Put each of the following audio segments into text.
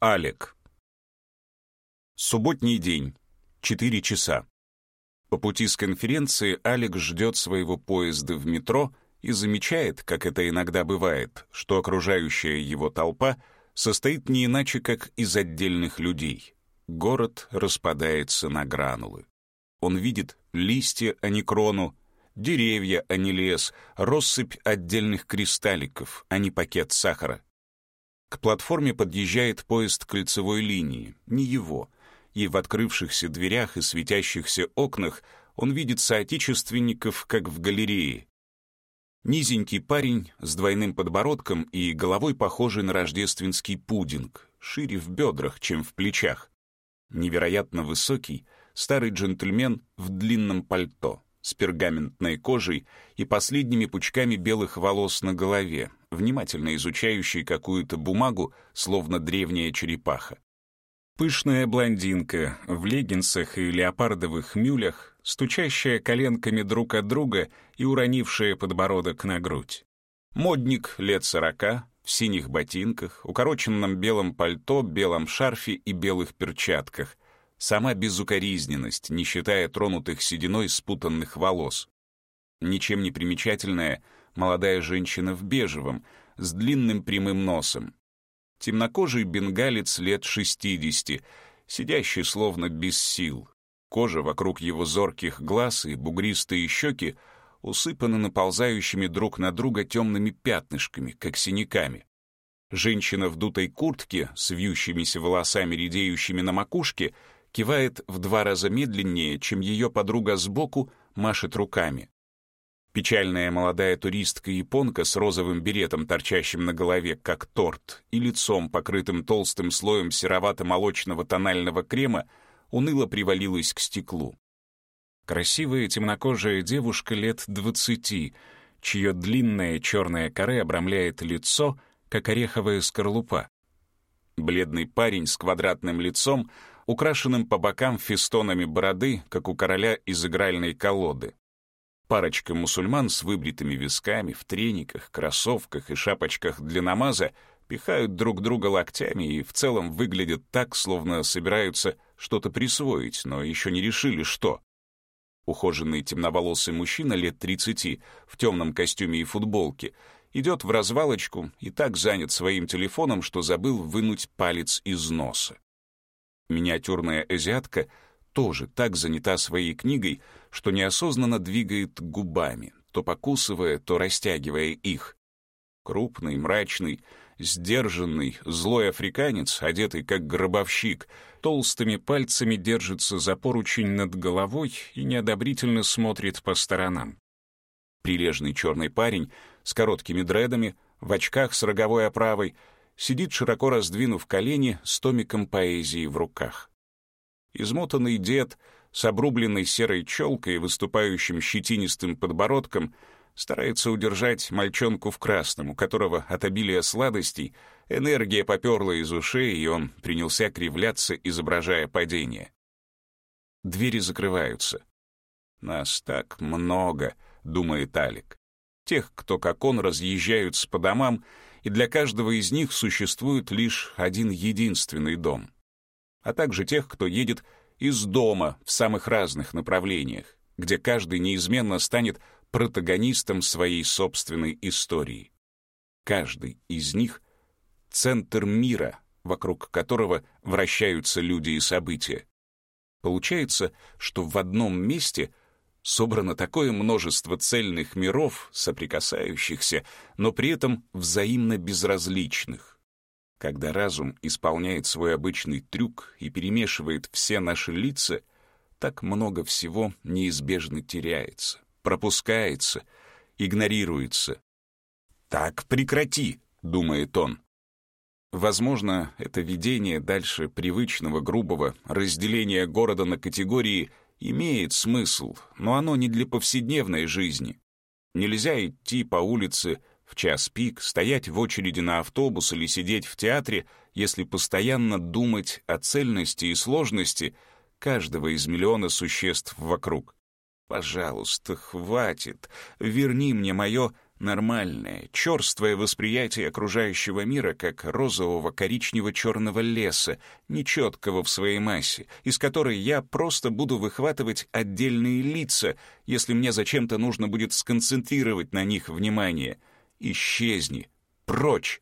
Алек. Субботний день. Четыре часа. По пути с конференции Алек ждет своего поезда в метро и замечает, как это иногда бывает, что окружающая его толпа состоит не иначе, как из отдельных людей. Город распадается на гранулы. Он видит листья, а не крону, деревья, а не лес, россыпь отдельных кристалликов, а не пакет сахара. К платформе подъезжает поезд кольцевой линии, не его, и в открывшихся дверях и светящихся окнах он видит соотечественников, как в галерее. Низенький парень с двойным подбородком и головой похожий на рождественский пудинг, шире в бедрах, чем в плечах. Невероятно высокий, старый джентльмен в длинном пальто, с пергаментной кожей и последними пучками белых волос на голове, внимательно изучающий какую-то бумагу, словно древняя черепаха. Пышная блондинка в леггинсах и леопардовых мюлях, стучащая коленками друг от друга и уронившая подбородок на грудь. Модник лет сорока, в синих ботинках, укороченном белом пальто, белом шарфе и белых перчатках. Сама безукоризненность, не считая тронутых сединой спутанных волос. Ничем не примечательная молодая женщина в бежевом, с длинным прямым носом, темнокожий бенгалец лет 60, сидящий словно без сил. Кожа вокруг его зорких глаз и бугристые щеки усыпаны наползающими друг на друга темными пятнышками, как синяками. Женщина в дутой куртке с вьющимися волосами, редеющими на макушке, кивает в два раза медленнее, чем ее подруга сбоку машет руками. Печальная молодая туристка-японка с розовым беретом, торчащим на голове, как торт, и лицом, покрытым толстым слоем серовато-молочного тонального крема, уныло привалилась к стеклу. Красивая темнокожая девушка лет двадцати, чье длинное черное коре обрамляет лицо, как ореховая скорлупа. Бледный парень с квадратным лицом, украшенным по бокам фестонами бороды, как у короля из игральной колоды. Парочка мусульман с выбритыми висками, в трениках, кроссовках и шапочках для намаза пихают друг друга локтями и в целом выглядят так, словно собираются что-то присвоить, но еще не решили, что. Ухоженный темноволосый мужчина лет 30 в темном костюме и футболке идет в развалочку и так занят своим телефоном, что забыл вынуть палец из носа. Миниатюрная азиатка — тоже так занята своей книгой, что неосознанно двигает губами, то покусывая, то растягивая их. Крупный, мрачный, сдержанный, злой африканец, одетый как гробовщик, толстыми пальцами держится за поручень над головой и неодобрительно смотрит по сторонам. Прилежный черный парень с короткими дредами, в очках с роговой оправой, сидит широко раздвинув колени с томиком поэзии в руках. Измотанный дед с обрубленной серой челкой и выступающим щетинистым подбородком старается удержать мальчонку в красном, у которого от обилия сладостей энергия поперла из ушей, и он принялся кривляться, изображая падение. Двери закрываются. «Нас так много», — думает Алик. «Тех, кто, как он, разъезжаются по домам, и для каждого из них существует лишь один единственный дом — а также тех, кто едет из дома в самых разных направлениях, где каждый неизменно станет протагонистом своей собственной истории. Каждый из них — центр мира, вокруг которого вращаются люди и события. Получается, что в одном месте собрано такое множество цельных миров, соприкасающихся, но при этом взаимно безразличных. Когда разум исполняет свой обычный трюк и перемешивает все наши лица, так много всего неизбежно теряется, пропускается, игнорируется. «Так прекрати», — думает он. Возможно, это видение дальше привычного грубого разделения города на категории имеет смысл, но оно не для повседневной жизни. Нельзя идти по улице в час пик стоять в очереди на автобус или сидеть в театре, если постоянно думать о цельности и сложности каждого из миллиона существ вокруг. Пожалуйста, хватит. Верни мне мое нормальное, черствое восприятие окружающего мира как розового коричнево-черного леса, нечеткого в своей массе, из которой я просто буду выхватывать отдельные лица, если мне зачем-то нужно будет сконцентрировать на них внимание. Исчезни. Прочь.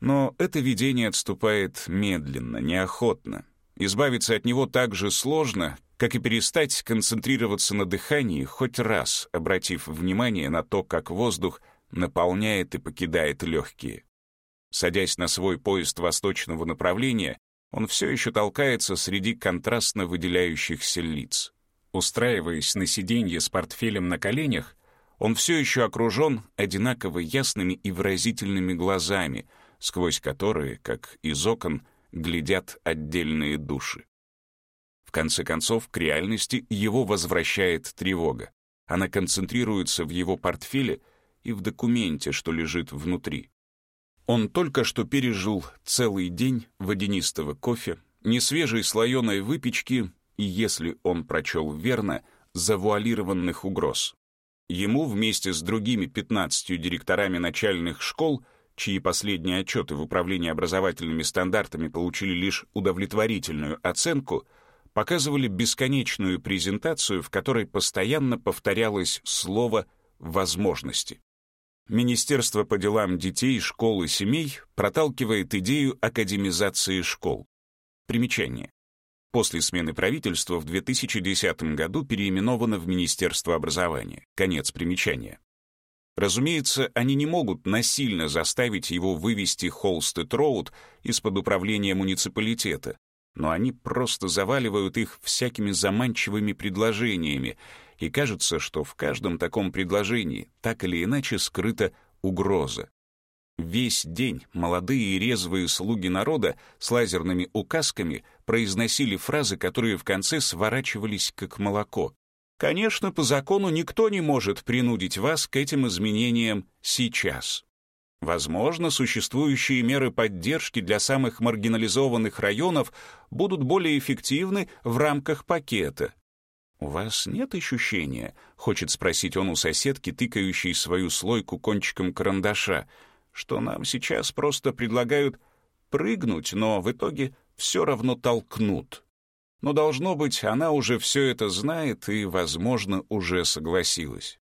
Но это видение отступает медленно, неохотно. Избавиться от него так же сложно, как и перестать концентрироваться на дыхании, хоть раз обратив внимание на то, как воздух наполняет и покидает легкие. Садясь на свой поезд восточного направления, он все еще толкается среди контрастно выделяющихся лиц. Устраиваясь на сиденье с портфелем на коленях, он все еще окружен одинаково ясными и выразительными глазами, сквозь которые, как из окон, глядят отдельные души. В конце концов, к реальности его возвращает тревога. Она концентрируется в его портфеле и в документе, что лежит внутри. Он только что пережил целый день водянистого кофе, несвежей слоеной выпечки и, если он прочел верно, завуалированных угроз. Ему вместе с другими 15 директорами начальных школ, чьи последние отчеты в управлении образовательными стандартами получили лишь удовлетворительную оценку — показывали бесконечную презентацию, в которой постоянно повторялось слово «возможности». Министерство по делам детей, школ и семей проталкивает идею академизации школ. Примечание. После смены правительства в 2010 году переименовано в Министерство образования. Конец примечания. Разумеется, они не могут насильно заставить его вывести Холстед-Роуд из-под управления муниципалитета, но они просто заваливают их всякими заманчивыми предложениями, и кажется, что в каждом таком предложении так или иначе скрыта угроза. Весь день молодые и резвые слуги народа с лазерными указками произносили фразы, которые в конце сворачивались как молоко. Конечно, по закону никто не может принудить вас к этим изменениям сейчас. Возможно, существующие меры поддержки для самых маргинализованных районов будут более эффективны в рамках пакета. «У вас нет ощущения?» — хочет спросить он у соседки, тыкающей свою слойку кончиком карандаша, что нам сейчас просто предлагают прыгнуть, но в итоге все равно толкнут. Но, должно быть, она уже все это знает и, возможно, уже согласилась.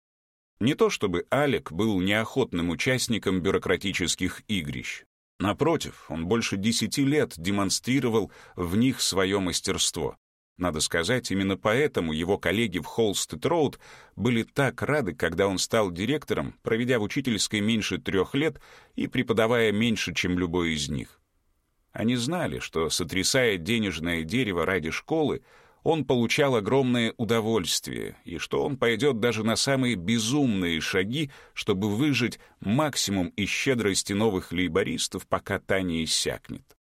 Не то чтобы Алек был неохотным участником бюрократических игрищ. Напротив, он больше десяти лет демонстрировал в них свое мастерство. Надо сказать, именно поэтому его коллеги в Холстед-Роуд были так рады, когда он стал директором, проведя в учительской меньше трех лет и преподавая меньше, чем любой из них. Они знали, что, сотрясая денежное дерево ради школы, он получал огромное удовольствие, и что он пойдет даже на самые безумные шаги, чтобы выжить максимум из щедрости новых лейбористов, пока та не иссякнет.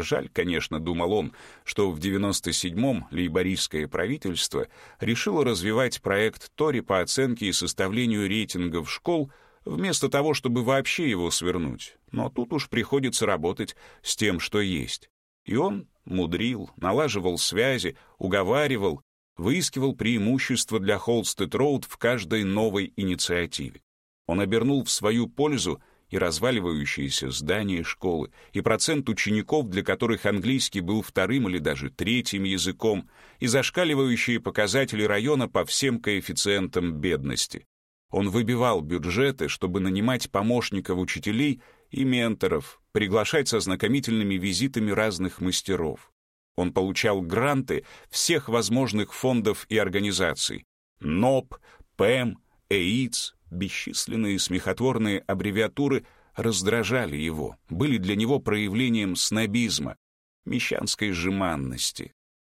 Жаль, конечно, думал он, что в 97-м лейбористское правительство решило развивать проект Тори по оценке и составлению рейтингов школ, вместо того, чтобы вообще его свернуть. Но тут уж приходится работать с тем, что есть. И он мудрил, налаживал связи, уговаривал, выискивал преимущества для Холстед-Роуд в каждой новой инициативе. Он обернул в свою пользу и разваливающиеся здания школы, и процент учеников, для которых английский был вторым или даже третьим языком, и зашкаливающие показатели района по всем коэффициентам бедности. Он выбивал бюджеты, чтобы нанимать помощников учителей и менторов, приглашать со знакомительными визитами разных мастеров. Он получал гранты всех возможных фондов и организаций. НОП, ПЭМ, ЭИЦ, бесчисленные смехотворные аббревиатуры раздражали его, были для него проявлением снобизма, мещанской жеманности.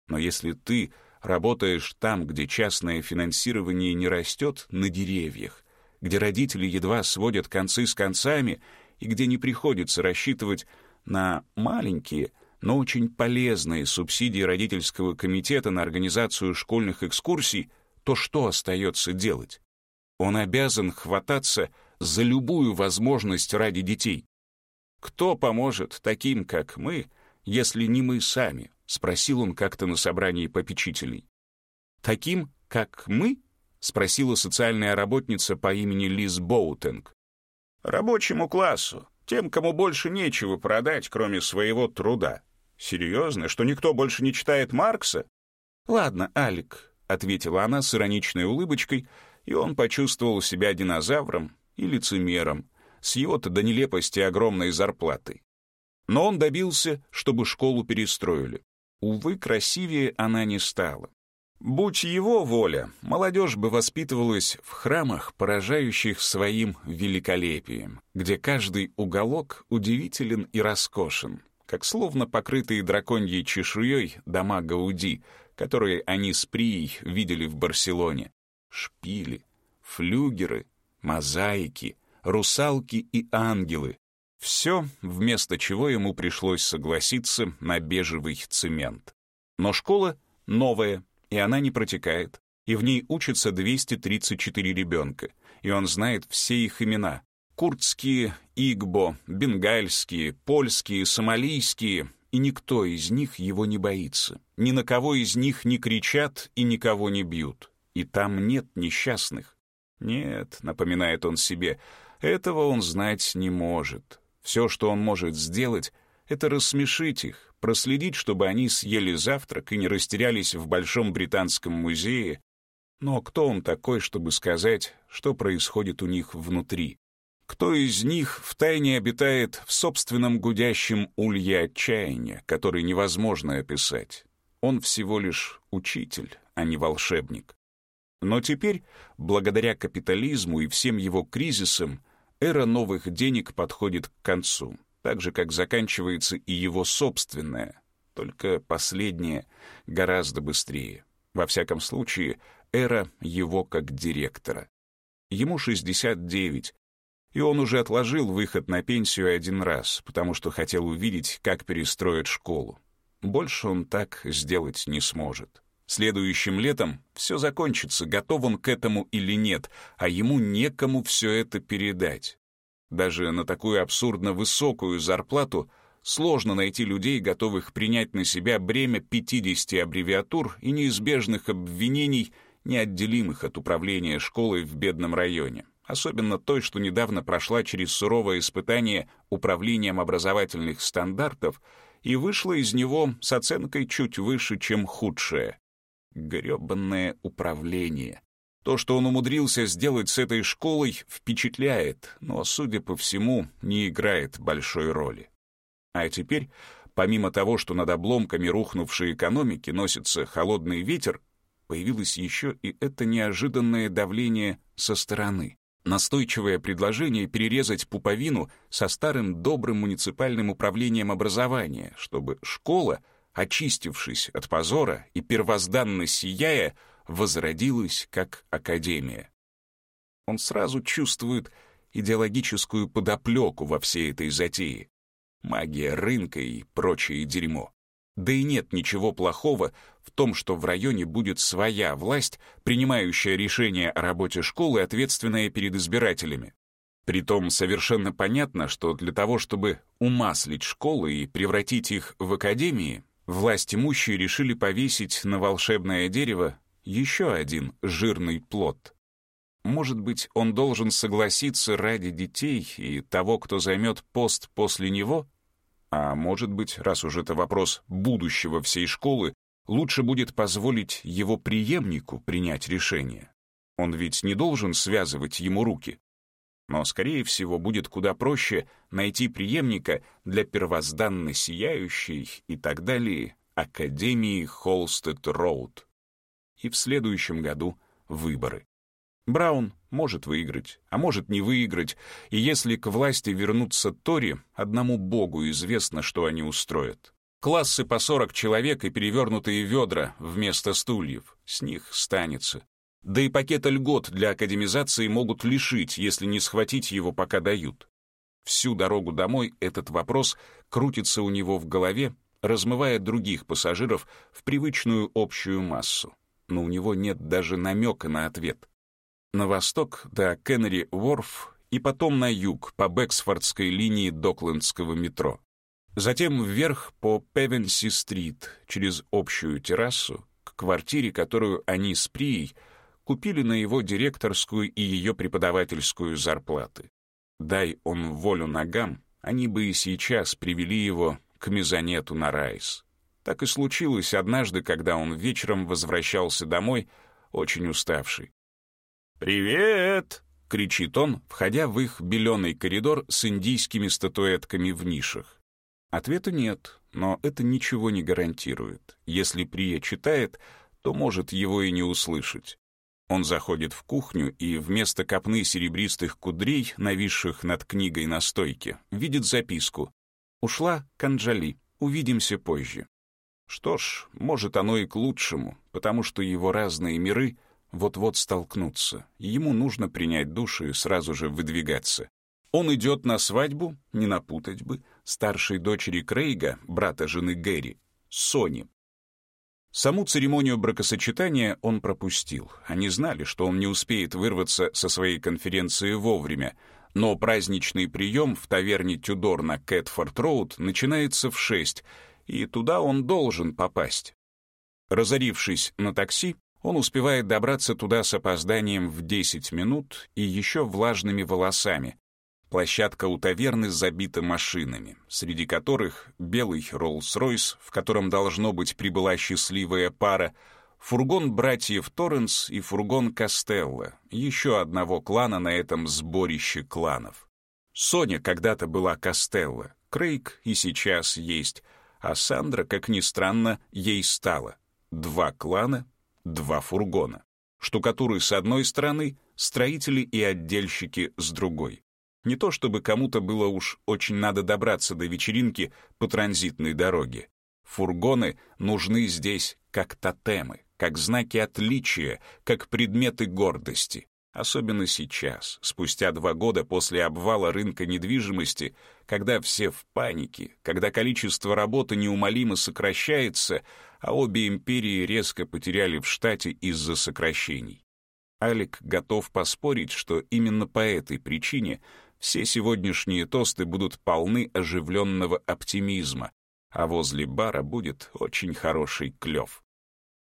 Но если ты работаешь там, где частное финансирование не растет на деревьях, где родители едва сводят концы с концами и где не приходится рассчитывать на маленькие, но очень полезные субсидии родительского комитета на организацию школьных экскурсий, то что остается делать? Он обязан хвататься за любую возможность ради детей. «Кто поможет таким, как мы, если не мы сами?» — спросил он как-то на собрании попечителей. «Таким, как мы?» — спросила социальная работница по имени Лиз Боутенг. «Рабочему классу, тем, кому больше нечего продать, кроме своего труда. Серьезно, что никто больше не читает Маркса?» «Ладно, Алик», — ответила она с ироничной улыбочкой, и он почувствовал себя динозавром и лицемером, с его-то до нелепости огромной зарплатой. Но он добился, чтобы школу перестроили. Увы, красивее она не стала. Будь его воля, молодежь бы воспитывалась в храмах, поражающих своим великолепием, где каждый уголок удивителен и роскошен, как словно покрытые драконьей чешуей дома Гауди, которые они с Прией видели в Барселоне. Шпили, флюгеры, мозаики, русалки и ангелы. Все, вместо чего ему пришлось согласиться на бежевый цемент. Но школа новая, и она не протекает, и в ней учатся 234 ребенка, и он знает все их имена. Курдские, игбо, бенгальские, польские, сомалийские, и никто из них его не боится. Ни на кого из них не кричат и никого не бьют. И там нет несчастных. Нет, напоминает он себе, этого он знать не может. Все, что он может сделать, это рассмешить их, проследить, чтобы они съели завтрак и не растерялись в Большом Британском музее. Но кто он такой, чтобы сказать, что происходит у них внутри? Кто из них втайне обитает в собственном гудящем улье отчаяния, который невозможно описать? Он всего лишь учитель, а не волшебник. Но теперь, благодаря капитализму и всем его кризисам, эра новых денег подходит к концу так же, как заканчивается и его собственное, только последнее гораздо быстрее. Во всяком случае, эра его как директора. Ему 69, и он уже отложил выход на пенсию один раз, потому что хотел увидеть, как перестроят школу. Больше он так сделать не сможет. Следующим летом все закончится, готов он к этому или нет, а ему некому все это передать. Даже на такую абсурдно высокую зарплату сложно найти людей, готовых принять на себя бремя 50 аббревиатур и неизбежных обвинений, неотделимых от управления школой в бедном районе. Особенно той, что недавно прошла через суровое испытание управлением образовательных стандартов и вышла из него с оценкой чуть выше, чем худшее. Грёбанное управление. То, что он умудрился сделать с этой школой, впечатляет, но, судя по всему, не играет большой роли. А теперь, помимо того, что над обломками рухнувшей экономики носится холодный ветер, появилось еще и это неожиданное давление со стороны. Настойчивое предложение перерезать пуповину со старым добрым муниципальным управлением образования, чтобы школа, очистившись от позора и первозданно сияя, возродилась как академия. Он сразу чувствует идеологическую подоплеку во всей этой затее. Магия рынка и прочее дерьмо. Да и нет ничего плохого в том, что в районе будет своя власть, принимающая решения о работе школы, ответственная перед избирателями. Притом совершенно понятно, что для того, чтобы умаслить школы и превратить их в академии, власть имущие решили повесить на волшебное дерево еще один жирный плод. Может быть, он должен согласиться ради детей и того, кто займет пост после него? А может быть, раз уж это вопрос будущего всей школы, лучше будет позволить его преемнику принять решение. Он ведь не должен связывать ему руки. Но, скорее всего, будет куда проще найти преемника для первозданно сияющей и так далее Академии Холстед-Роуд и в следующем году выборы. Браун может выиграть, а может не выиграть, и если к власти вернутся Тори, одному богу известно, что они устроят. Классы по 40 человек и перевернутые ведра вместо стульев. С них станется. Да и пакета льгот для академизации могут лишить, если не схватить его, пока дают. Всю дорогу домой этот вопрос крутится у него в голове, размывая других пассажиров в привычную общую массу но у него нет даже намека на ответ. На восток до Кеннери-Уорф и потом на юг по Бэксфордской линии Доклендского метро. Затем вверх по Певенси-стрит через общую террасу к квартире, которую они с Прией купили на его директорскую и ее преподавательскую зарплаты. Дай он волю ногам, они бы и сейчас привели его к мезонету на Райс. Так и случилось однажды, когда он вечером возвращался домой, очень уставший. «Привет!» — кричит он, входя в их беленый коридор с индийскими статуэтками в нишах. Ответа нет, но это ничего не гарантирует. Если Прия читает, то может его и не услышать. Он заходит в кухню и вместо копны серебристых кудрей, нависших над книгой на стойке, видит записку. «Ушла Канджали. Увидимся позже». Что ж, может оно и к лучшему, потому что его разные миры вот-вот столкнутся, ему нужно принять душ и сразу же выдвигаться. Он идет на свадьбу, не напутать бы, старшей дочери Крейга, брата жены Гэри, Сони. Саму церемонию бракосочетания он пропустил. Они знали, что он не успеет вырваться со своей конференции вовремя, но праздничный прием в таверне Тюдор на Кэтфорд-Роуд начинается в шесть, и туда он должен попасть. Разорившись на такси, он успевает добраться туда с опозданием в 10 минут и еще влажными волосами. Площадка у таверны забита машинами, среди которых белый Роллс-Ройс, в котором должно быть прибыла счастливая пара, фургон братьев Торренс и фургон Костелло, еще одного клана на этом сборище кланов. Соня когда-то была Костелло, Крейг и сейчас есть, а Сандра, как ни странно, ей стало. Два клана, два фургона. Штукатуры с одной стороны, строители и отдельщики с другой. Не то чтобы кому-то было уж очень надо добраться до вечеринки по транзитной дороге. Фургоны нужны здесь как тотемы, как знаки отличия, как предметы гордости. Особенно сейчас, спустя два года после обвала рынка недвижимости, когда все в панике, когда количество работы неумолимо сокращается, а обе империи резко потеряли в штате из-за сокращений. Алик готов поспорить, что именно по этой причине все сегодняшние тосты будут полны оживленного оптимизма, а возле бара будет очень хороший клев.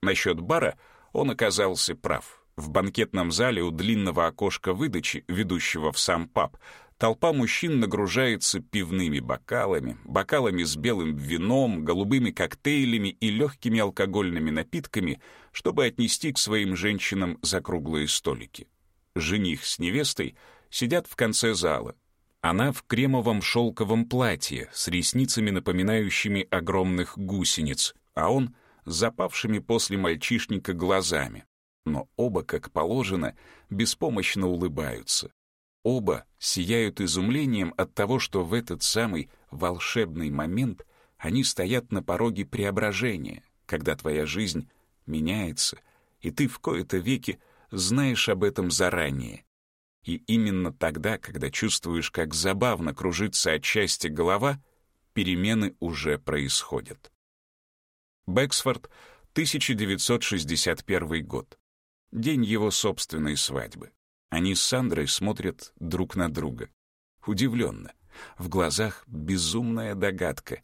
Насчет бара он оказался прав. В банкетном зале у длинного окошка выдачи, ведущего в сам паб, толпа мужчин нагружается пивными бокалами, бокалами с белым вином, голубыми коктейлями и легкими алкогольными напитками, чтобы отнести к своим женщинам за круглые столики. Жених с невестой сидят в конце зала. Она в кремовом шелковом платье с ресницами, напоминающими огромных гусениц, а он с запавшими после мальчишника глазами, но оба, как положено, беспомощно улыбаются. Оба сияют изумлением от того, что в этот самый волшебный момент они стоят на пороге преображения, когда твоя жизнь меняется, и ты в кои-то веки знаешь об этом заранее. И именно тогда, когда чувствуешь, как забавно кружится от счастья голова, перемены уже происходят. Бэксфорд, 1961 год день его собственной свадьбы. Они с Сандрой смотрят друг на друга. Удивленно. В глазах безумная догадка.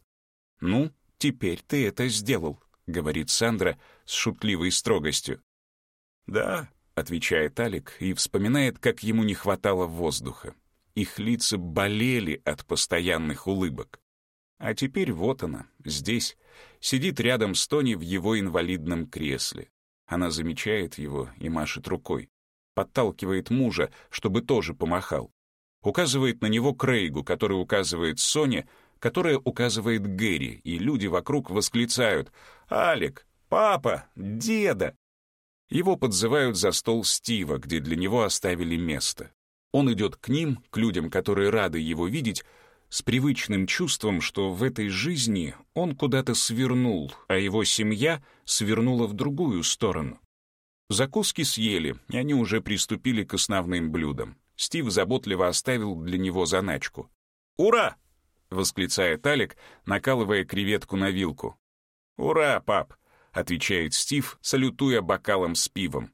«Ну, теперь ты это сделал», — говорит Сандра с шутливой строгостью. «Да», — отвечает Алик и вспоминает, как ему не хватало воздуха. Их лица болели от постоянных улыбок. А теперь вот она, здесь, сидит рядом с Тони в его инвалидном кресле. Она замечает его и машет рукой. Подталкивает мужа, чтобы тоже помахал. Указывает на него Крейгу, который указывает Соне, которая указывает Гэри, и люди вокруг восклицают «Алик! Папа! Деда!» Его подзывают за стол Стива, где для него оставили место. Он идет к ним, к людям, которые рады его видеть, с привычным чувством, что в этой жизни он куда-то свернул, а его семья свернула в другую сторону. Закуски съели, и они уже приступили к основным блюдам. Стив заботливо оставил для него заначку. «Ура!» — восклицает Алик, накалывая креветку на вилку. «Ура, пап!» — отвечает Стив, салютуя бокалом с пивом.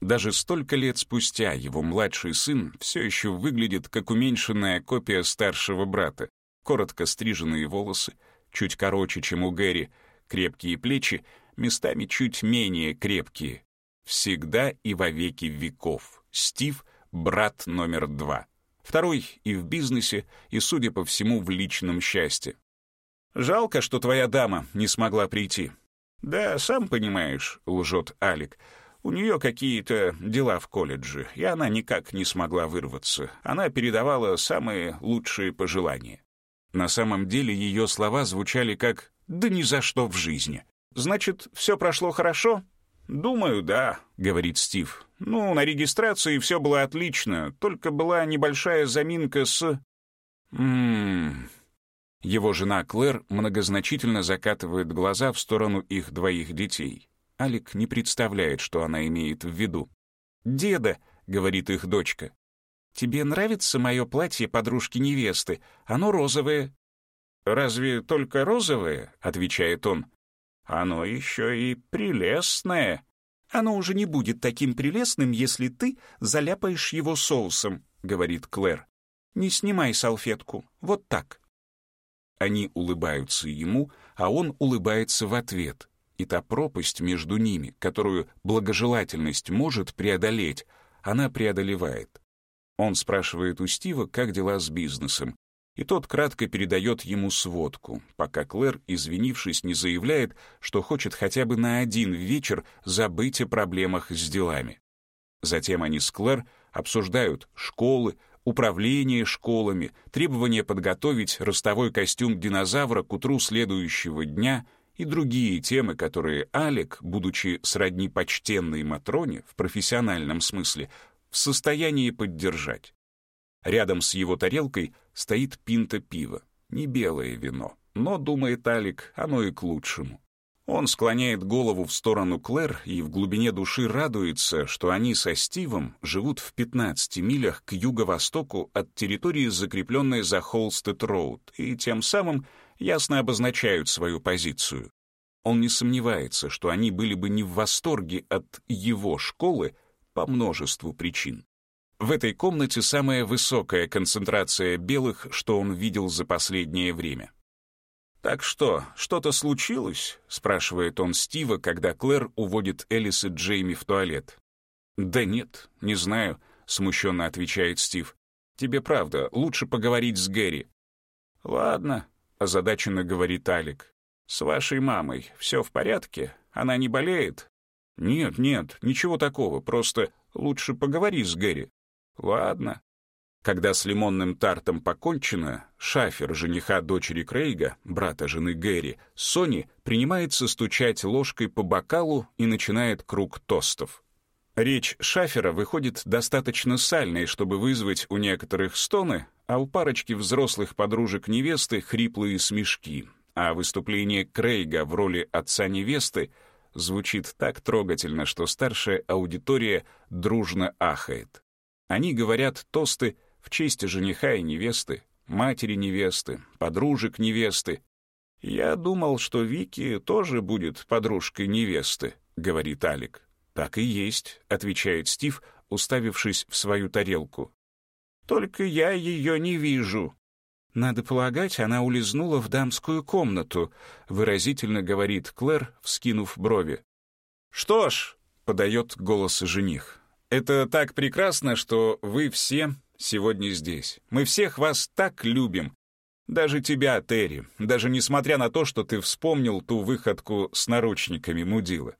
Даже столько лет спустя его младший сын все еще выглядит как уменьшенная копия старшего брата. Коротко стриженные волосы, чуть короче, чем у Гэри, крепкие плечи, местами чуть менее крепкие. Всегда и во веки веков. Стив — брат номер два. Второй и в бизнесе, и, судя по всему, в личном счастье. «Жалко, что твоя дама не смогла прийти». «Да, сам понимаешь», — лжет Алик. «У нее какие-то дела в колледже, и она никак не смогла вырваться. Она передавала самые лучшие пожелания». На самом деле ее слова звучали как «да ни за что в жизни». «Значит, все прошло хорошо?» «Думаю, да», — говорит Стив. «Ну, на регистрации все было отлично, только была небольшая заминка с...» «Ммм...» Его жена Клэр многозначительно закатывает глаза в сторону их двоих детей. Алик не представляет, что она имеет в виду. «Деда», — говорит их дочка, — «тебе нравится мое платье подружки-невесты? Оно розовое». «Разве только розовое?» — отвечает он. «Оно еще и прелестное». «Оно уже не будет таким прелестным, если ты заляпаешь его соусом», — говорит Клэр. «Не снимай салфетку. Вот так». Они улыбаются ему, а он улыбается в ответ. И та пропасть между ними, которую благожелательность может преодолеть, она преодолевает. Он спрашивает у Стива, как дела с бизнесом, и тот кратко передает ему сводку, пока Клэр, извинившись, не заявляет, что хочет хотя бы на один вечер забыть о проблемах с делами. Затем они с Клэр обсуждают школы, управление школами, требование подготовить ростовой костюм динозавра к утру следующего дня и другие темы, которые Алек, будучи сродни почтенной Матроне в профессиональном смысле, в состоянии поддержать. Рядом с его тарелкой стоит пинта пива, не белое вино, но, думает Алик, оно и к лучшему. Он склоняет голову в сторону Клэр и в глубине души радуется, что они со Стивом живут в 15 милях к юго-востоку от территории, закрепленной за Холстед-Роуд, и тем самым ясно обозначают свою позицию. Он не сомневается, что они были бы не в восторге от его школы по множеству причин. В этой комнате самая высокая концентрация белых, что он видел за последнее время. «Так что, что-то случилось?» — спрашивает он Стива, когда Клэр уводит Элис и Джейми в туалет. «Да нет, не знаю», — смущенно отвечает Стив. «Тебе правда, лучше поговорить с Гэри». «Ладно», — озадаченно говорит Алик. «С вашей мамой все в порядке? Она не болеет?» «Нет, нет, ничего такого, просто лучше поговори с Гэри». «Ладно», когда с лимонным тартом покончено, шафер жениха дочери Крейга, брата жены Гэри, Сони принимается стучать ложкой по бокалу и начинает круг тостов. Речь шафера выходит достаточно сальной, чтобы вызвать у некоторых стоны, а у парочки взрослых подружек невесты хриплые смешки, а выступление Крейга в роли отца невесты звучит так трогательно, что старшая аудитория дружно ахает. Они говорят тосты в честь жениха и невесты, матери невесты, подружек невесты. «Я думал, что Вики тоже будет подружкой невесты», — говорит Алик. «Так и есть», — отвечает Стив, уставившись в свою тарелку. «Только я ее не вижу». «Надо полагать, она улизнула в дамскую комнату», — выразительно говорит Клэр, вскинув брови. «Что ж», — подает голос жених, — «это так прекрасно, что вы все сегодня здесь. Мы всех вас так любим. Даже тебя, Терри, даже несмотря на то, что ты вспомнил ту выходку с наручниками мудила.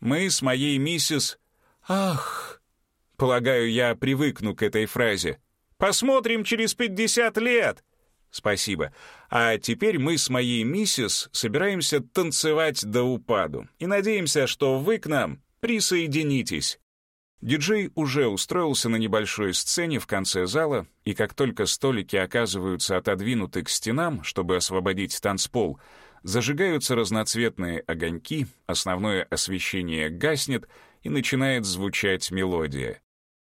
Мы с моей миссис... Ах! Полагаю, я привыкну к этой фразе. Посмотрим через пятьдесят лет. Спасибо. А теперь мы с моей миссис собираемся танцевать до упаду и надеемся, что вы к нам присоединитесь. Диджей уже устроился на небольшой сцене в конце зала, и как только столики оказываются отодвинуты к стенам, чтобы освободить танцпол, зажигаются разноцветные огоньки, основное освещение гаснет, и начинает звучать мелодия.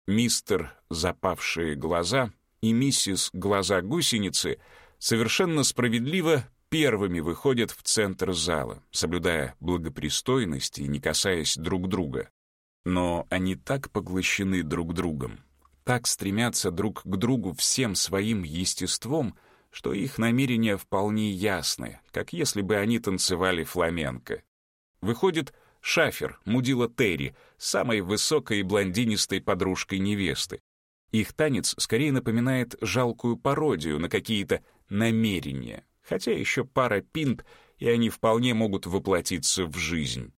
Мистер «Запавшие глаза» и миссис «Глаза гусеницы» совершенно справедливо первыми выходят в центр зала, соблюдая благопристойность и не касаясь друг друга. Но они так поглощены друг другом, так стремятся друг к другу всем своим естеством, что их намерения вполне ясны, как если бы они танцевали фламенко. Выходит, Шафер, мудила Терри, самой высокой и блондинистой подружкой невесты. Их танец скорее напоминает жалкую пародию на какие-то намерения, хотя еще пара пинт, и они вполне могут воплотиться в жизнь.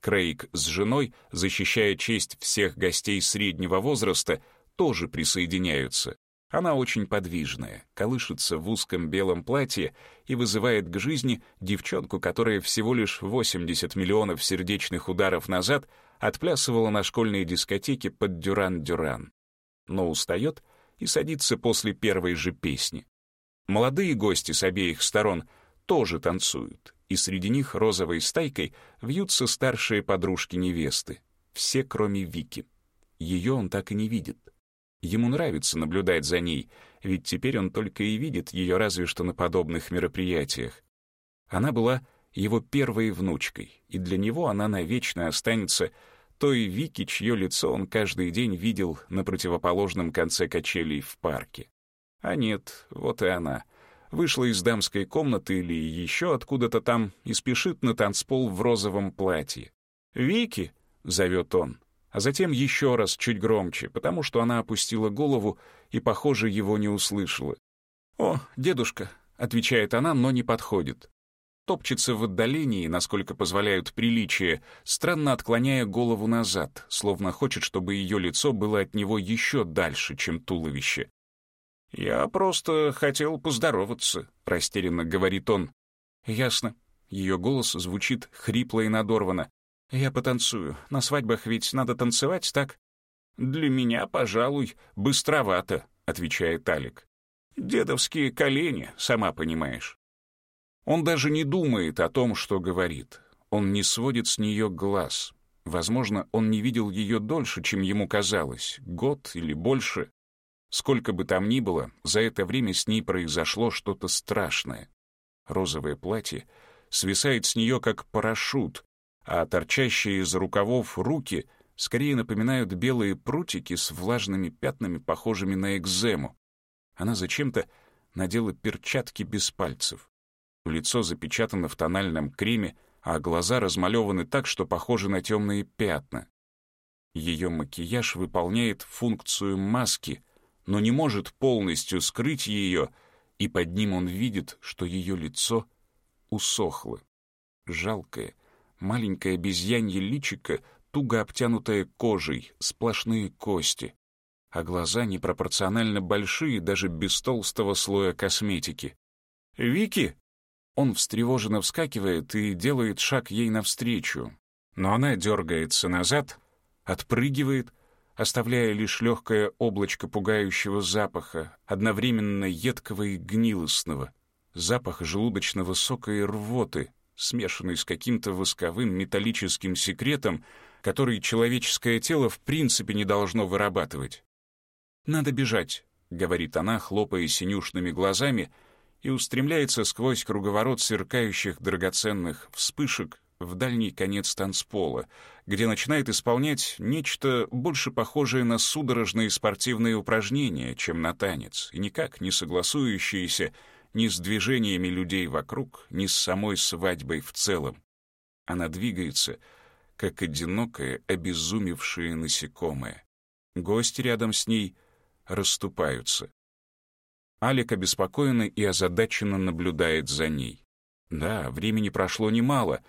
Крейг с женой, защищая честь всех гостей среднего возраста, тоже присоединяются. Она очень подвижная, колышется в узком белом платье и вызывает к жизни девчонку, которая всего лишь 80 миллионов сердечных ударов назад отплясывала на школьной дискотеке под «Дюран-Дюран». Но устает и садится после первой же песни. Молодые гости с обеих сторон тоже танцуют, и среди них розовой стайкой вьются старшие подружки невесты, все кроме Вики. Ее он так и не видит. Ему нравится наблюдать за ней, ведь теперь он только и видит ее разве что на подобных мероприятиях. Она была его первой внучкой, и для него она навечно останется той Вики, чье лицо он каждый день видел на противоположном конце качелей в парке. А нет, вот и она. Вышла из дамской комнаты или еще откуда-то там и спешит на танцпол в розовом платье. «Вики!» — зовет он а затем еще раз чуть громче, потому что она опустила голову и, похоже, его не услышала. «О, дедушка», — отвечает она, но не подходит. Топчется в отдалении, насколько позволяют приличия, странно отклоняя голову назад, словно хочет, чтобы ее лицо было от него еще дальше, чем туловище. «Я просто хотел поздороваться», — растерянно говорит он. «Ясно». Ее голос звучит хрипло и надорвано. «Я потанцую. На свадьбах ведь надо танцевать, так?» «Для меня, пожалуй, быстровато», — отвечает Алик. «Дедовские колени, сама понимаешь». Он даже не думает о том, что говорит. Он не сводит с нее глаз. Возможно, он не видел ее дольше, чем ему казалось, год или больше. Сколько бы там ни было, за это время с ней произошло что-то страшное. Розовое платье свисает с нее как парашют, а торчащие из рукавов руки скорее напоминают белые прутики с влажными пятнами, похожими на экзему. Она зачем-то надела перчатки без пальцев. Лицо запечатано в тональном креме, а глаза размалеваны так, что похожи на темные пятна. Ее макияж выполняет функцию маски, но не может полностью скрыть ее, и под ним он видит, что ее лицо усохло. Жалкое, маленькое обезьянье личико, туго обтянутое кожей, сплошные кости, а глаза непропорционально большие даже без толстого слоя косметики. «Вики!» Он встревоженно вскакивает и делает шаг ей навстречу, но она дергается назад, отпрыгивает, оставляя лишь легкое облачко пугающего запаха, одновременно едкого и гнилостного, запах желудочного сока и рвоты, смешанный с каким-то восковым металлическим секретом, который человеческое тело в принципе не должно вырабатывать. «Надо бежать», — говорит она, хлопая синюшными глазами, и устремляется сквозь круговорот сверкающих драгоценных вспышек в дальний конец танцпола, где начинает исполнять нечто больше похожее на судорожные спортивные упражнения, чем на танец, и никак не согласующиеся ни с движениями людей вокруг, ни с самой свадьбой в целом. Она двигается, как одинокое, обезумевшее насекомое. Гости рядом с ней расступаются. Алик обеспокоенно и озадаченно наблюдает за ней. Да, времени прошло немало.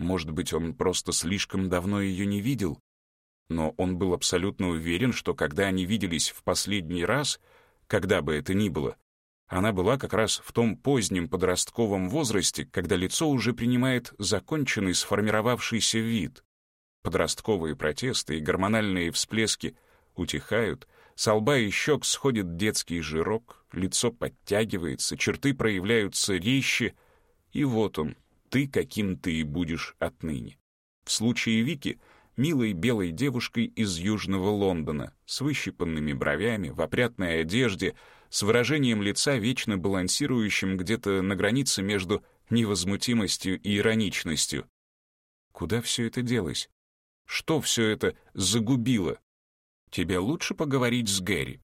Может быть, он просто слишком давно ее не видел. Но он был абсолютно уверен, что когда они виделись в последний раз, когда бы это ни было, она была как раз в том позднем подростковом возрасте, когда лицо уже принимает законченный сформировавшийся вид. Подростковые протесты и гормональные всплески утихают, с лба и щек сходит детский жирок, лицо подтягивается, черты проявляются резче, и вот он, ты каким ты и будешь отныне. В случае Вики — милой белой девушкой из Южного Лондона, с выщипанными бровями, в опрятной одежде — с выражением лица, вечно балансирующим где-то на границе между невозмутимостью и ироничностью. Куда все это делось? Что все это загубило? Тебе лучше поговорить с Гэри.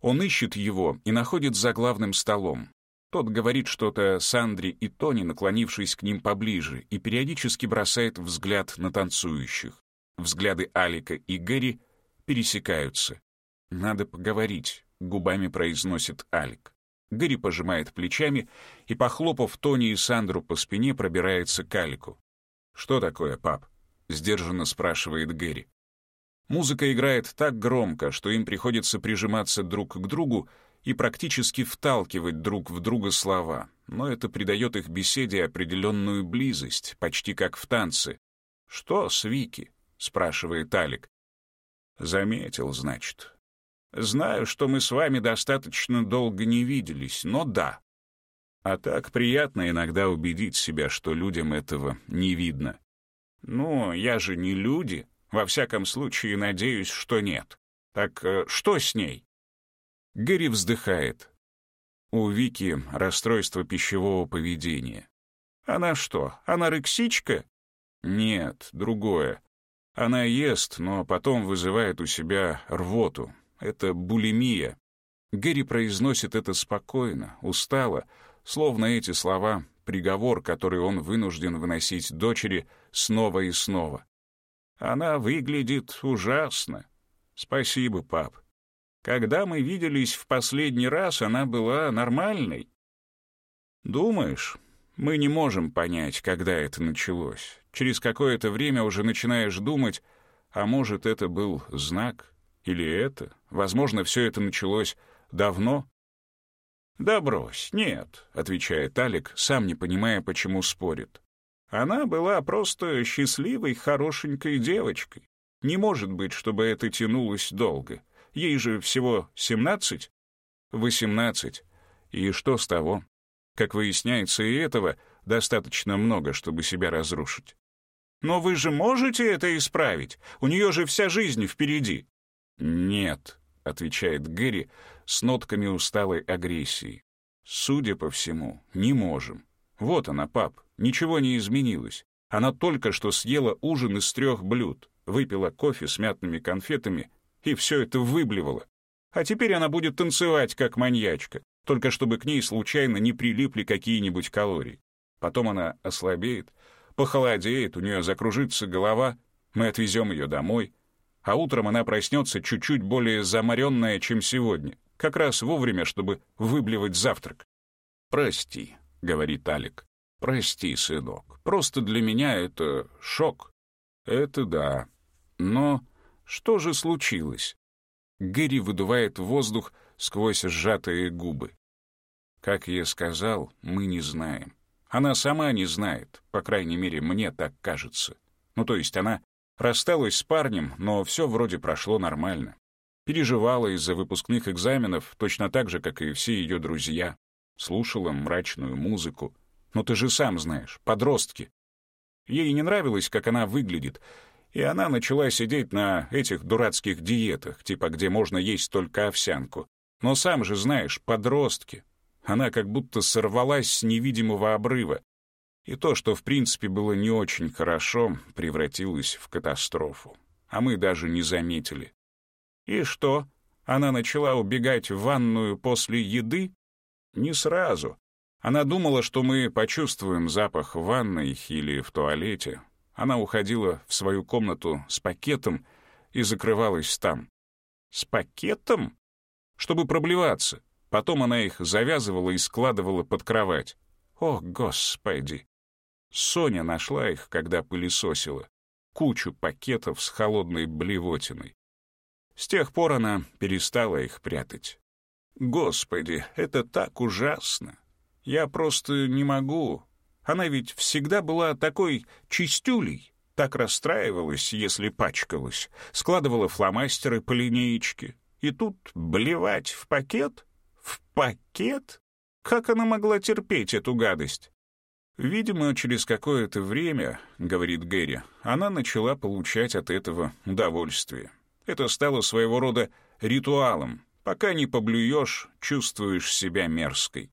Он ищет его и находит за главным столом. Тот говорит что-то Сандре и Тони, наклонившись к ним поближе, и периодически бросает взгляд на танцующих. Взгляды Алика и Гэри пересекаются. «Надо поговорить», — губами произносит Алик. Гэри пожимает плечами и, похлопав Тони и Сандру по спине, пробирается к Алику. «Что такое, пап?» — сдержанно спрашивает Гэри. Музыка играет так громко, что им приходится прижиматься друг к другу и практически вталкивать друг в друга слова, но это придает их беседе определенную близость, почти как в танце. «Что с Вики?» — спрашивает Алик. «Заметил, значит. Знаю, что мы с вами достаточно долго не виделись, но да. А так приятно иногда убедить себя, что людям этого не видно. Ну, я же не люди. Во всяком случае, надеюсь, что нет. Так э, что с ней?» Гэри вздыхает. У Вики расстройство пищевого поведения. Она что, анорексичка? Нет, другое. Она ест, но потом вызывает у себя рвоту. Это булимия. Гэри произносит это спокойно, устало, словно эти слова — приговор, который он вынужден выносить дочери снова и снова. Она выглядит ужасно. Спасибо, пап. Когда мы виделись в последний раз, она была нормальной. Думаешь, мы не можем понять, когда это началось. Через какое-то время уже начинаешь думать, а может, это был знак? Или это? Возможно, все это началось давно? «Да брось, нет», — отвечает Алик, сам не понимая, почему спорит. «Она была просто счастливой, хорошенькой девочкой. Не может быть, чтобы это тянулось долго. Ей же всего семнадцать? Восемнадцать. И что с того? Как выясняется, и этого достаточно много, чтобы себя разрушить. Но вы же можете это исправить? У нее же вся жизнь впереди. Нет, отвечает Гэри с нотками усталой агрессии. Судя по всему, не можем. Вот она, пап, ничего не изменилось. Она только что съела ужин из трех блюд, выпила кофе с мятными конфетами и все это выблевало. А теперь она будет танцевать, как маньячка, только чтобы к ней случайно не прилипли какие-нибудь калории. Потом она ослабеет, похолодеет, у нее закружится голова, мы отвезем ее домой, а утром она проснется чуть-чуть более заморенная, чем сегодня, как раз вовремя, чтобы выблевать завтрак. «Прости», — говорит Алик, — «прости, сынок, просто для меня это шок». «Это да, но что же случилось? Гэри выдувает воздух сквозь сжатые губы. Как я сказал, мы не знаем. Она сама не знает, по крайней мере, мне так кажется. Ну, то есть она рассталась с парнем, но все вроде прошло нормально. Переживала из-за выпускных экзаменов точно так же, как и все ее друзья. Слушала мрачную музыку. Но ты же сам знаешь, подростки. Ей не нравилось, как она выглядит, и она начала сидеть на этих дурацких диетах, типа где можно есть только овсянку. Но сам же знаешь, подростки. Она как будто сорвалась с невидимого обрыва. И то, что в принципе было не очень хорошо, превратилось в катастрофу. А мы даже не заметили. И что? Она начала убегать в ванную после еды? Не сразу. Она думала, что мы почувствуем запах в ванной или в туалете, она уходила в свою комнату с пакетом и закрывалась там. С пакетом? Чтобы проблеваться. Потом она их завязывала и складывала под кровать. О, господи! Соня нашла их, когда пылесосила. Кучу пакетов с холодной блевотиной. С тех пор она перестала их прятать. Господи, это так ужасно. Я просто не могу. Она ведь всегда была такой чистюлей, так расстраивалась, если пачкалась, складывала фломастеры по линеечке. И тут блевать в пакет? В пакет? Как она могла терпеть эту гадость? Видимо, через какое-то время, говорит Гэри, она начала получать от этого удовольствие. Это стало своего рода ритуалом. Пока не поблюешь, чувствуешь себя мерзкой.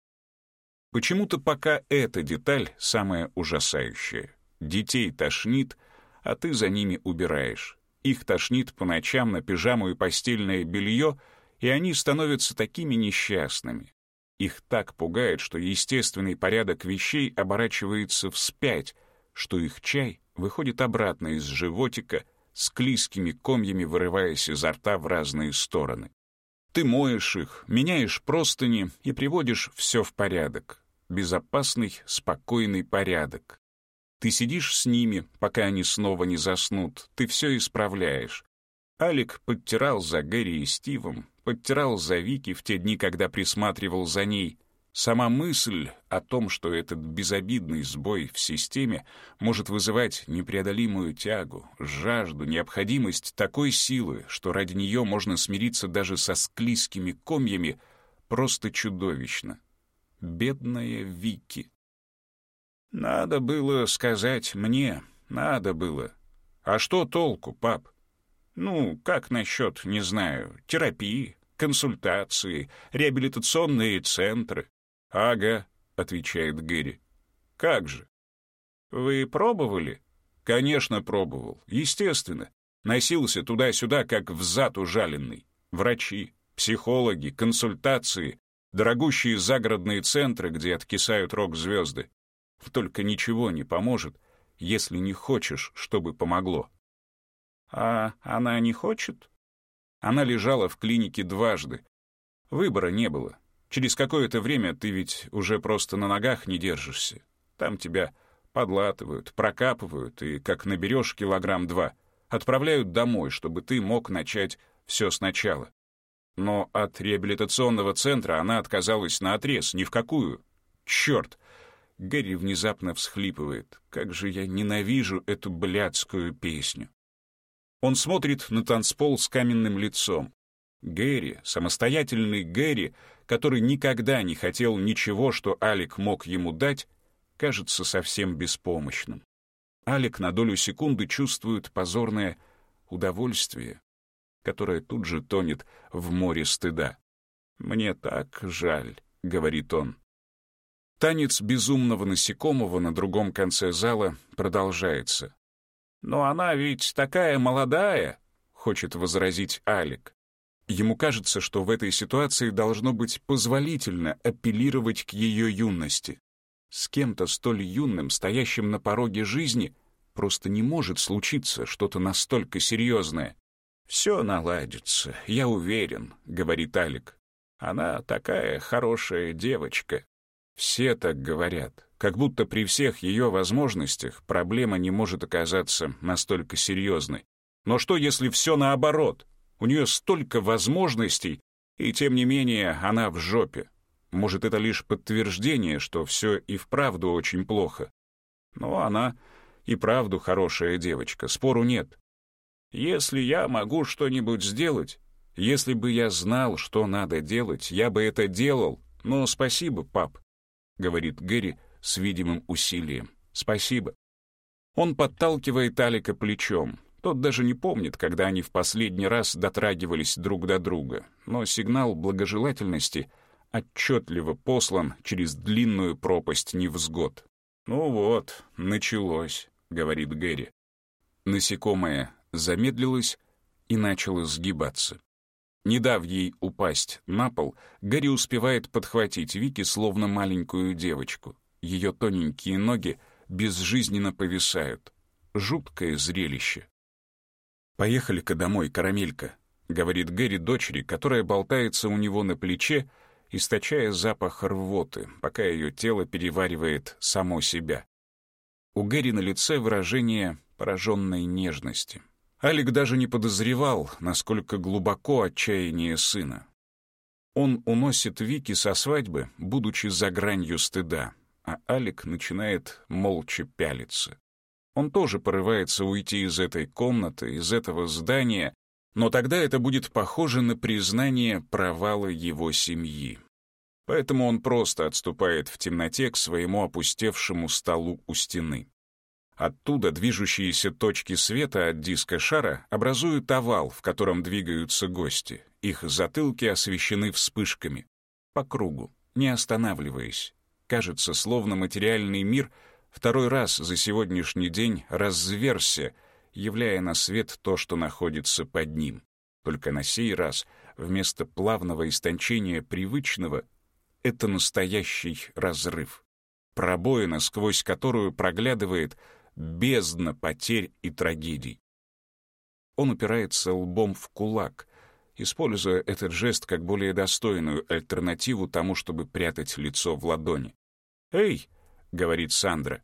Почему-то пока эта деталь самая ужасающая. Детей тошнит, а ты за ними убираешь. Их тошнит по ночам на пижаму и постельное белье, и они становятся такими несчастными. Их так пугает, что естественный порядок вещей оборачивается вспять, что их чай выходит обратно из животика, с клизкими комьями вырываясь изо рта в разные стороны. Ты моешь их, меняешь простыни и приводишь все в порядок. Безопасный, спокойный порядок. Ты сидишь с ними, пока они снова не заснут, ты все исправляешь. Алик подтирал за Гэри и Стивом, подтирал за Вики в те дни, когда присматривал за ней. Сама мысль о том, что этот безобидный сбой в системе может вызывать непреодолимую тягу, жажду, необходимость такой силы, что ради нее можно смириться даже со склизкими комьями, просто чудовищно. Бедная Вики. Надо было сказать мне, надо было. А что толку, пап? Ну, как насчет, не знаю, терапии, консультации, реабилитационные центры? Ага, отвечает Гэри. Как же? Вы пробовали? Конечно, пробовал. Естественно. Носился туда-сюда, как взад ужаленный. Врачи, психологи, консультации, дорогущие загородные центры, где откисают рок-звезды. Только ничего не поможет, если не хочешь, чтобы помогло. А она не хочет? Она лежала в клинике дважды. Выбора не было. Через какое-то время ты ведь уже просто на ногах не держишься. Там тебя подлатывают, прокапывают, и, как наберешь килограмм-два, отправляют домой, чтобы ты мог начать все сначала. Но от реабилитационного центра она отказалась на отрез, ни в какую. Черт! Гэри внезапно всхлипывает. Как же я ненавижу эту блядскую песню. Он смотрит на танцпол с каменным лицом. Гэри, самостоятельный Гэри, который никогда не хотел ничего, что Алик мог ему дать, кажется совсем беспомощным. Алик на долю секунды чувствует позорное удовольствие, которое тут же тонет в море стыда. «Мне так жаль», — говорит он. Танец безумного насекомого на другом конце зала продолжается. «Но она ведь такая молодая», — хочет возразить Алик. Ему кажется, что в этой ситуации должно быть позволительно апеллировать к ее юности. С кем-то столь юным, стоящим на пороге жизни, просто не может случиться что-то настолько серьезное. «Все наладится, я уверен», — говорит Алик. «Она такая хорошая девочка». Все так говорят, как будто при всех ее возможностях проблема не может оказаться настолько серьезной. Но что, если все наоборот? У нее столько возможностей, и тем не менее она в жопе. Может, это лишь подтверждение, что все и вправду очень плохо. Но она и правду хорошая девочка, спору нет. Если я могу что-нибудь сделать, если бы я знал, что надо делать, я бы это делал. Но спасибо, пап. — говорит Гэри с видимым усилием. «Спасибо». Он подталкивает Алика плечом. Тот даже не помнит, когда они в последний раз дотрагивались друг до друга, но сигнал благожелательности отчетливо послан через длинную пропасть невзгод. «Ну вот, началось», — говорит Гэри. Насекомое замедлилось и начало сгибаться. Не дав ей упасть на пол, Гарри успевает подхватить Вики словно маленькую девочку. Ее тоненькие ноги безжизненно повисают. Жуткое зрелище. «Поехали-ка домой, карамелька», — говорит Гэри дочери, которая болтается у него на плече, источая запах рвоты, пока ее тело переваривает само себя. У Гэри на лице выражение пораженной нежности. Алик даже не подозревал, насколько глубоко отчаяние сына. Он уносит Вики со свадьбы, будучи за гранью стыда, а Алик начинает молча пялиться. Он тоже порывается уйти из этой комнаты, из этого здания, но тогда это будет похоже на признание провала его семьи. Поэтому он просто отступает в темноте к своему опустевшему столу у стены. Оттуда движущиеся точки света от диска шара образуют овал, в котором двигаются гости. Их затылки освещены вспышками. По кругу, не останавливаясь. Кажется, словно материальный мир второй раз за сегодняшний день разверся, являя на свет то, что находится под ним. Только на сей раз вместо плавного истончения привычного — это настоящий разрыв. Пробоина, сквозь которую проглядывает бездна потерь и трагедий. Он упирается лбом в кулак, используя этот жест как более достойную альтернативу тому, чтобы прятать лицо в ладони. «Эй!» — говорит Сандра.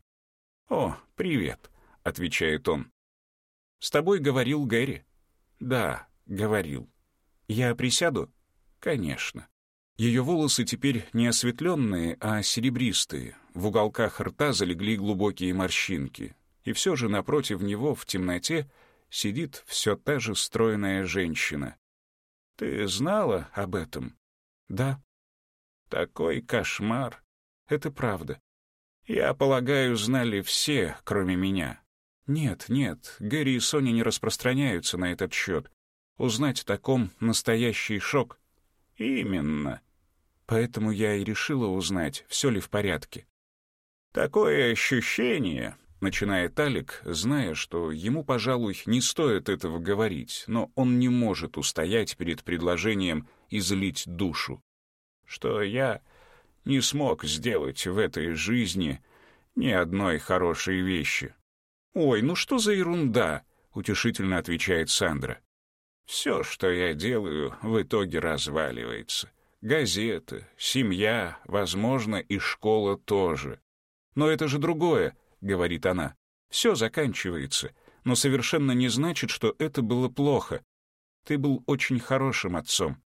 «О, привет!» — отвечает он. «С тобой говорил Гэри?» «Да, говорил. Я присяду?» «Конечно». Ее волосы теперь не осветленные, а серебристые. В уголках рта залегли глубокие морщинки. И все же напротив него в темноте сидит все та же стройная женщина. «Ты знала об этом?» «Да». «Такой кошмар. Это правда. Я полагаю, знали все, кроме меня». «Нет, нет, Гэри и Соня не распространяются на этот счет. Узнать о таком — настоящий шок». «Именно. Поэтому я и решила узнать, все ли в порядке». «Такое ощущение, Начинает Алик, зная, что ему, пожалуй, не стоит этого говорить, но он не может устоять перед предложением излить душу. Что я не смог сделать в этой жизни ни одной хорошей вещи. «Ой, ну что за ерунда?» — утешительно отвечает Сандра. «Все, что я делаю, в итоге разваливается. Газеты, семья, возможно, и школа тоже. Но это же другое. — говорит она. «Все заканчивается, но совершенно не значит, что это было плохо. Ты был очень хорошим отцом».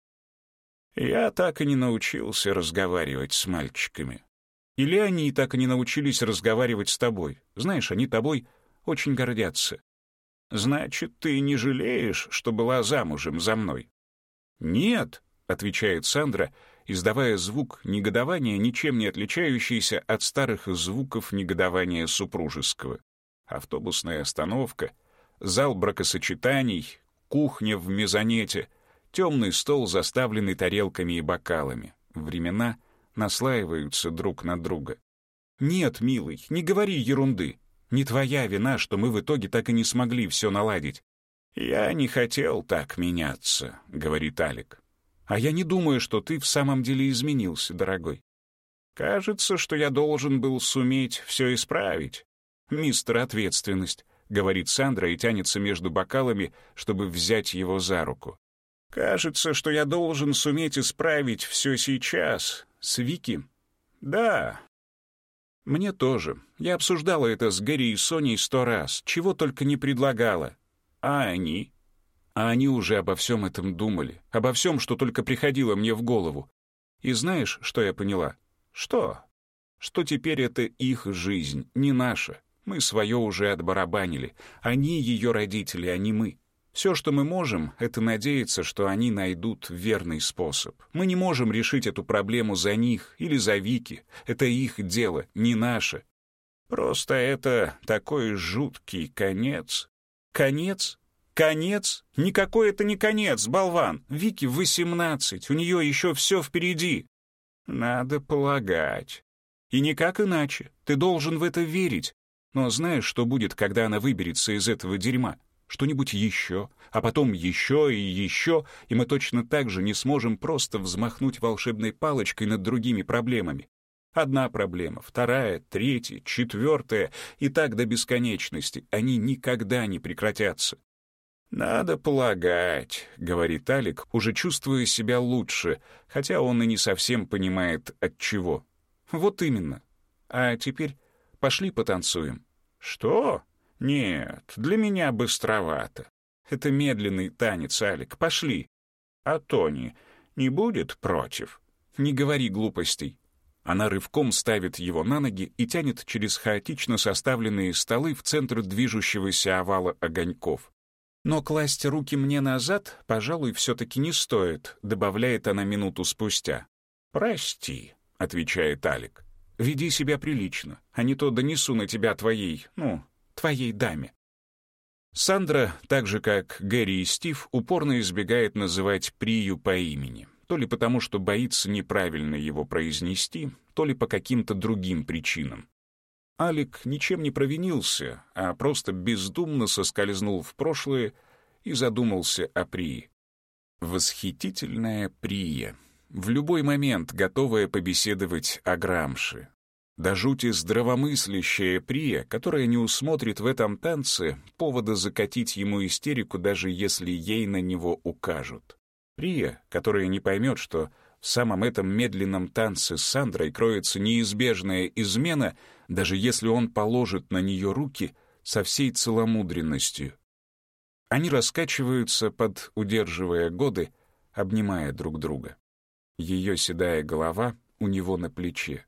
Я так и не научился разговаривать с мальчиками. Или они так и не научились разговаривать с тобой. Знаешь, они тобой очень гордятся. Значит, ты не жалеешь, что была замужем за мной? Нет, отвечает Сандра, издавая звук негодования, ничем не отличающийся от старых звуков негодования супружеского. Автобусная остановка, зал бракосочетаний, кухня в мезонете, темный стол, заставленный тарелками и бокалами. Времена наслаиваются друг на друга. «Нет, милый, не говори ерунды. Не твоя вина, что мы в итоге так и не смогли все наладить». «Я не хотел так меняться», — говорит Алик. А я не думаю, что ты в самом деле изменился, дорогой. Кажется, что я должен был суметь все исправить. Мистер Ответственность, — говорит Сандра и тянется между бокалами, чтобы взять его за руку. Кажется, что я должен суметь исправить все сейчас. С Вики? Да. Мне тоже. Я обсуждала это с Гэри и Соней сто раз, чего только не предлагала. А они? А они уже обо всем этом думали, обо всем, что только приходило мне в голову. И знаешь, что я поняла? Что? Что теперь это их жизнь, не наша. Мы свое уже отбарабанили. Они ее родители, а не мы. Все, что мы можем, это надеяться, что они найдут верный способ. Мы не можем решить эту проблему за них или за Вики. Это их дело, не наше. Просто это такой жуткий конец. Конец? Конец? Никакой это не конец, болван. Вики восемнадцать, у нее еще все впереди. Надо полагать. И никак иначе. Ты должен в это верить. Но знаешь, что будет, когда она выберется из этого дерьма? Что-нибудь еще, а потом еще и еще, и мы точно так же не сможем просто взмахнуть волшебной палочкой над другими проблемами. Одна проблема, вторая, третья, четвертая, и так до бесконечности. Они никогда не прекратятся. «Надо полагать», — говорит Алик, уже чувствуя себя лучше, хотя он и не совсем понимает, от чего. «Вот именно. А теперь пошли потанцуем». «Что? Нет, для меня быстровато. Это медленный танец, Алик. Пошли. А Тони не будет против?» «Не говори глупостей». Она рывком ставит его на ноги и тянет через хаотично составленные столы в центр движущегося овала огоньков. Но класть руки мне назад, пожалуй, все-таки не стоит, добавляет она минуту спустя. «Прости», — отвечает Алик. «Веди себя прилично, а не то донесу на тебя твоей, ну, твоей даме». Сандра, так же как Гэри и Стив, упорно избегает называть Прию по имени. То ли потому, что боится неправильно его произнести, то ли по каким-то другим причинам. Алик ничем не провинился, а просто бездумно соскользнул в прошлое и задумался о Прии. Восхитительная Прия. в любой момент готовая побеседовать о Грамше. До жути здравомыслящая Прия, которая не усмотрит в этом танце повода закатить ему истерику, даже если ей на него укажут. Прия, которая не поймет, что в самом этом медленном танце с Сандрой кроется неизбежная измена, даже если он положит на нее руки со всей целомудренностью. Они раскачиваются под удерживая годы, обнимая друг друга. Ее седая голова у него на плече.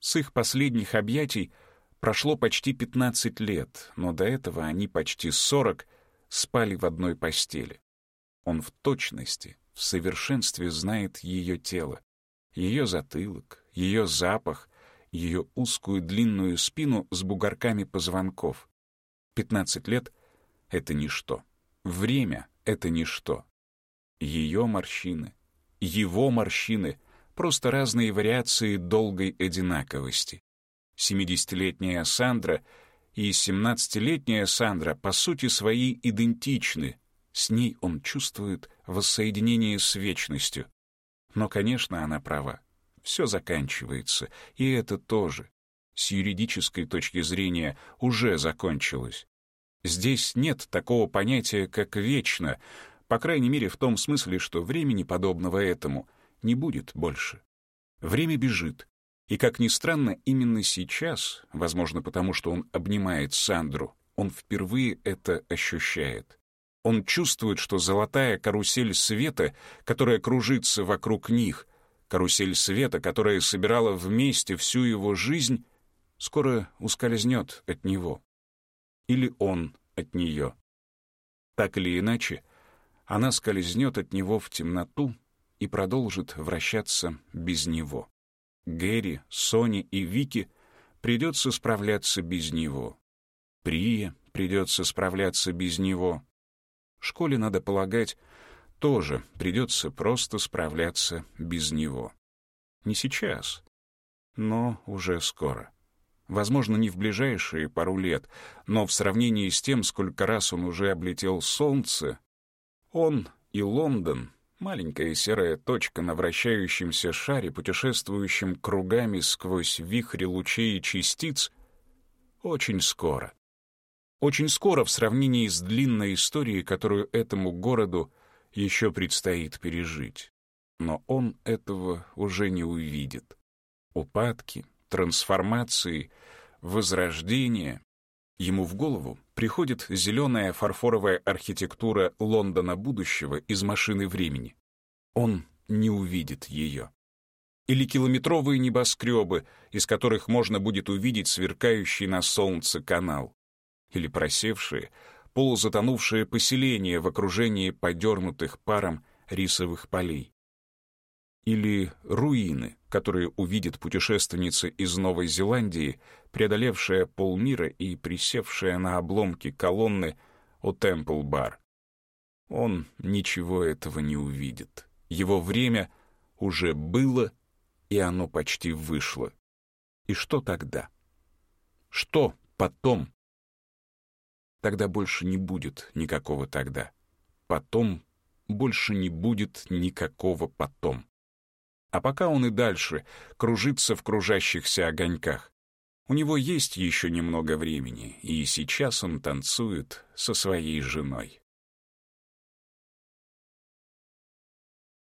С их последних объятий прошло почти 15 лет, но до этого они почти 40 спали в одной постели. Он в точности, в совершенстве знает ее тело, ее затылок, ее запах, ее узкую длинную спину с бугорками позвонков. 15 лет — это ничто. Время — это ничто. Ее морщины, его морщины — просто разные вариации долгой одинаковости. Семидесятилетняя Сандра и семнадцатилетняя Сандра по сути своей идентичны. С ней он чувствует воссоединение с вечностью. Но, конечно, она права. Все заканчивается, и это тоже. С юридической точки зрения уже закончилось. Здесь нет такого понятия, как «вечно», по крайней мере в том смысле, что времени, подобного этому, не будет больше. Время бежит. И, как ни странно, именно сейчас, возможно, потому что он обнимает Сандру, он впервые это ощущает. Он чувствует, что золотая карусель света, которая кружится вокруг них, карусель света, которая собирала вместе всю его жизнь, скоро ускользнет от него или он от нее. Так или иначе, она скользнет от него в темноту и продолжит вращаться без него. Гэри, Соне и Вики придется справляться без него. Прие придется справляться без него. Школе, надо полагать, тоже придется просто справляться без него. Не сейчас, но уже скоро. Возможно, не в ближайшие пару лет, но в сравнении с тем, сколько раз он уже облетел Солнце, он и Лондон — маленькая серая точка на вращающемся шаре, путешествующем кругами сквозь вихри лучей и частиц, очень скоро. Очень скоро в сравнении с длинной историей, которую этому городу еще предстоит пережить. Но он этого уже не увидит. Упадки, трансформации, возрождения. Ему в голову приходит зеленая фарфоровая архитектура Лондона будущего из машины времени. Он не увидит ее. Или километровые небоскребы, из которых можно будет увидеть сверкающий на солнце канал. Или просевшие, полузатонувшие поселения в окружении подернутых паром рисовых полей или руины, которые увидит путешественница из Новой Зеландии, преодолевшая полмира и присевшая на обломки колонны у Темпл-бар. Он ничего этого не увидит. Его время уже было, и оно почти вышло. И что тогда? Что потом? Тогда больше не будет никакого тогда. Потом больше не будет никакого потом. А пока он и дальше кружится в кружащихся огоньках. У него есть еще немного времени, и сейчас он танцует со своей женой.